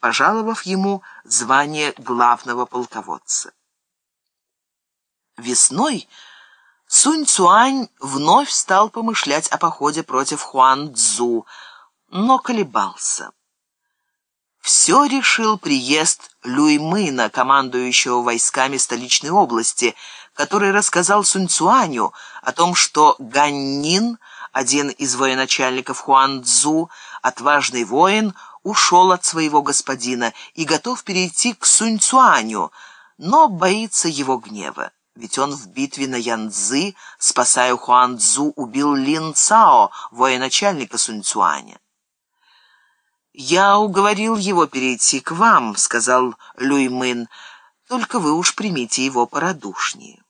пожаловав ему звание главного полководца. Весной Сунь Цуань вновь стал помышлять о походе против Хуан Цзу, но колебался. Все решил приезд Люймына, командующего войсками столичной области, который рассказал Сунь Цуаню о том, что Ганнин, один из военачальников Хуан Цзу, отважный воин, ушел от своего господина и готов перейти к Сунь Цуаню, но боится его гнева. Ведь он в битве на Янцзы, спасая Хуан Цзу, убил Лин Цао, военачальника Сунь Цуаня. «Я уговорил его перейти к вам», — сказал Люй Мын, — «только вы уж примите его порадушнее».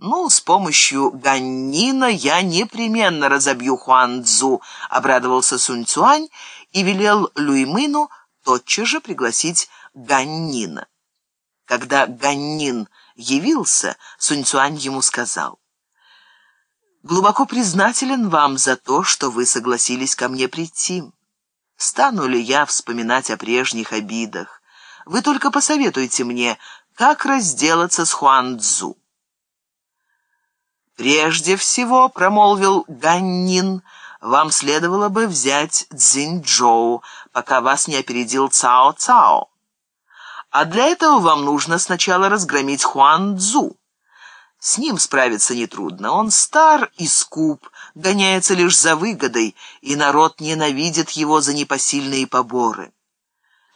«Ну, с помощью Ганнина я непременно разобью Хуан Цзу», — обрадовался Сунь Цуань и велел Люймыну тотчас же пригласить Ганнина. Когда Ганнин явился, Сунь Цуань ему сказал, «Глубоко признателен вам за то, что вы согласились ко мне прийти. Стану ли я вспоминать о прежних обидах? Вы только посоветуйте мне, как разделаться с Хуан Цзу». «Прежде всего», — промолвил Ганнин, — «вам следовало бы взять Цзиньчжоу, пока вас не опередил Цао-Цао. А для этого вам нужно сначала разгромить Хуан Цзу. С ним справиться нетрудно. Он стар и скуп, гоняется лишь за выгодой, и народ ненавидит его за непосильные поборы.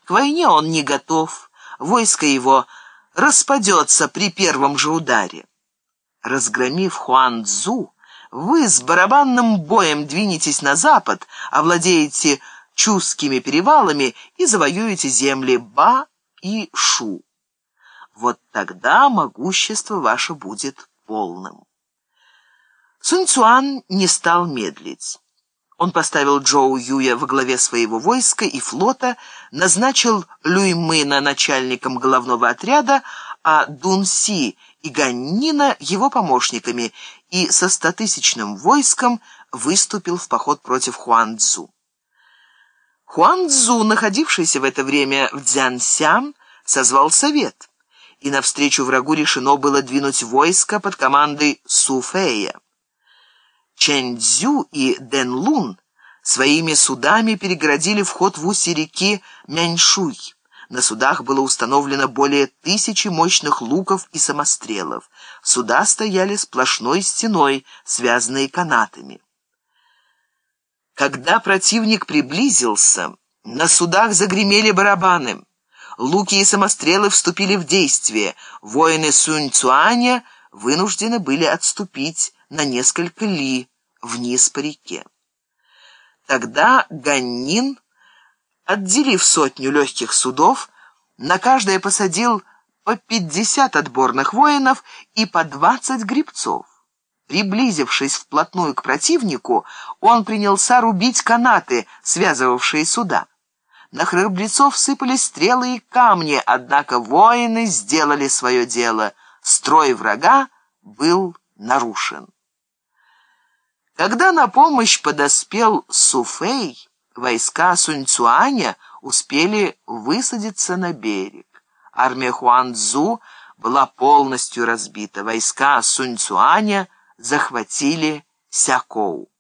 К войне он не готов, войско его распадется при первом же ударе. Разгромив Хуан Цзу, вы с барабанным боем двинетесь на запад, овладеете Чускими перевалами и завоюете земли Ба и Шу. Вот тогда могущество ваше будет полным. Сунь Цуан не стал медлить. Он поставил Джоу Юя во главе своего войска и флота, назначил Люй Мына начальником головного отряда, а Дун Си и Ганнина его помощниками и со стотысячным войском выступил в поход против Хуан Цзу. Хуан Цзу, находившийся в это время в Цзянсян, созвал совет, и навстречу врагу решено было двинуть войско под командой Суфея. Чэнь Цзю и Дэн Лун своими судами переградили вход в устье реки Мяньшуй. На судах было установлено более тысячи мощных луков и самострелов. Суда стояли сплошной стеной, связанные канатами. Когда противник приблизился, на судах загремели барабаны. Луки и самострелы вступили в действие. Воины Сунь-Цуаня вынуждены были отступить на несколько ли вниз по реке. Тогда Ганнин Отделив сотню легких судов, на каждое посадил по пятьдесят отборных воинов и по двадцать грибцов. Приблизившись вплотную к противнику, он принялся рубить канаты, связывавшие суда. На храбрецов сыпались стрелы и камни, однако воины сделали свое дело. Строй врага был нарушен. Когда на помощь подоспел Суфей, Войска Суньцуаня успели высадиться на берег. Армия Хуанцзу была полностью разбита. Войска Суньцуаня захватили Сякоу.